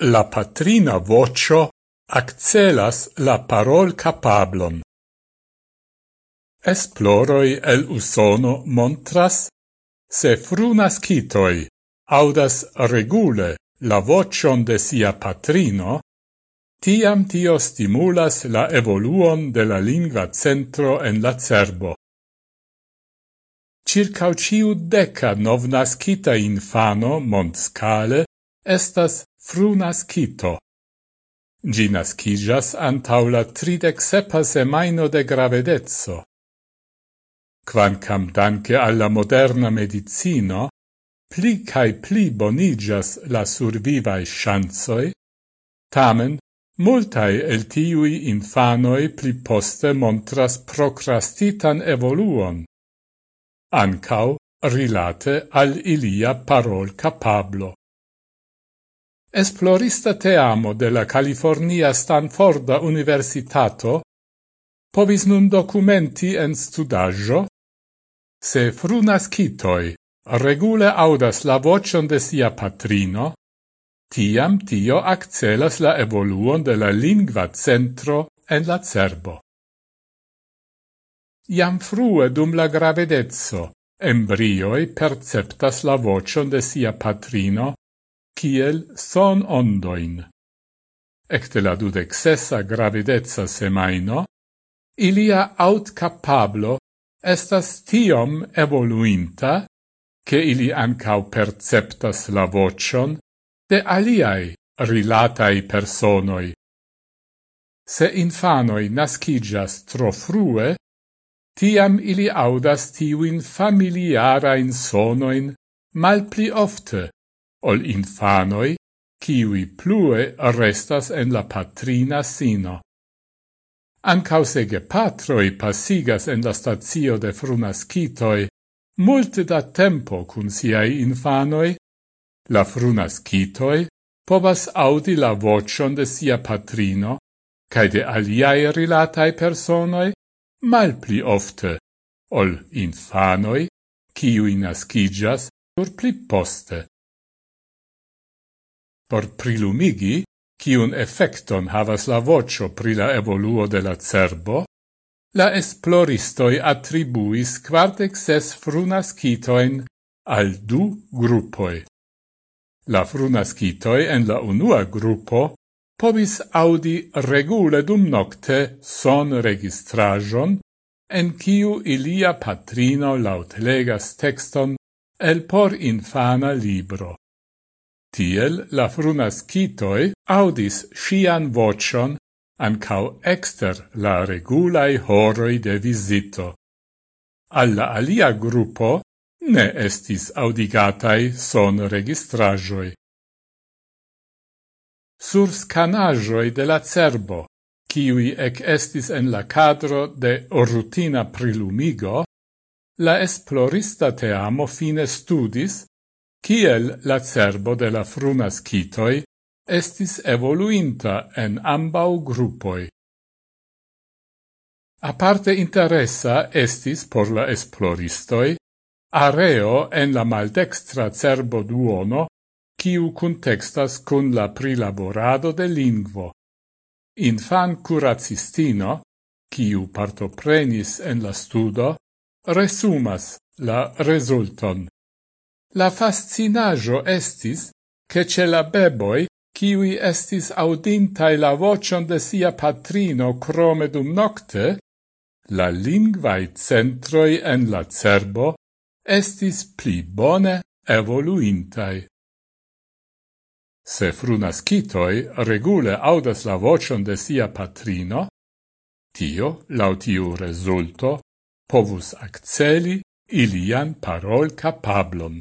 La patrina vocio accelas la parol capablon. Esploroi el usono montras se frunascitoi audas regule la vocion de sia patrino, tiam tio stimulas la evoluon de la lingua centro en la cerbo. Circau ciu deca novnascita infano montscale estas frunascito. Gi nascigas antau la tridec sepa semaino de gravedezzo. Quancam danke alla moderna medicino, pli cae pli bonigas la survivae chanzoi, tamen multae el tiui infanoi pli poste montras procrastitan evoluon, ancau rilate al ilia parol capablo esplorista teamo de la California Stanforda Universitato povis nun documenti en studaggio se frunascitoi regule audas la vocion de sia patrino, tiam tio accelas la evoluon de la lingua centro en la cerbo. Iam frue dum la gravedezzo, embrioi perceptas la vocion de sia patrino kiel son ondoin. Ecte la dudec gravidezza semaino, ilia aut capablo estas tiom evoluinta, che ili ancau perceptas la vocion de aliai rilatai personoi. Se infanoi nascigas tro frue, tiam ili audas tiuin familiarain sonoin mal pli ofte, ol infanoi, kiwi plue restas en la patrina sino. Ancau ge patroi passigas en la stazio de frunascitoi multe da tempo cun siai infanoi, la frunascitoi povas audi la vocion de sia patrino cae de aliae rilatae personoi mal pli ofte, ol infanoi, kiui nascigas pur pli poste por prilumigi kiun effecton havas la vocio pri la evoluo de la cerbo, la esploristoi attribuis quartec ses frunascitoin al du gruppoi. La frunascitoi en la unua gruppo povis audi regule dum nocte son registrajon en kiu ilia patrino laut legas texton el por infana libro. Tiel la frunascitoi audis sian vocion ancau exter la regulaj horoi de visito. Alla alia gruppo ne estis audigatai son registrajoi. Sur scanajoi de la cerbo, kiui ec estis en la cadro de rutina prilumigo, la esplorista teamo fine studis Kiel la cerbo de la frunaskitoj estis evoluinta en ambaŭ grupoj. Aparte interessa estis por la esploristoj areo en la maldextra cerbo duono kiu contextas con la prilaborado de lingvo. Infan curacistino, kiu partoprenis en la studo, resumas la resulton. La fascinajo estis che ce la beboi, kiwi estis audintai la vocion de sia patrino crome dum nocte, la lingvai centroi en la cerbo estis pli bone evoluintai. Se frunascitoi regule audas la vocion de sia patrino, tio, lautiu resulto, povus acceli ilian parol capablon.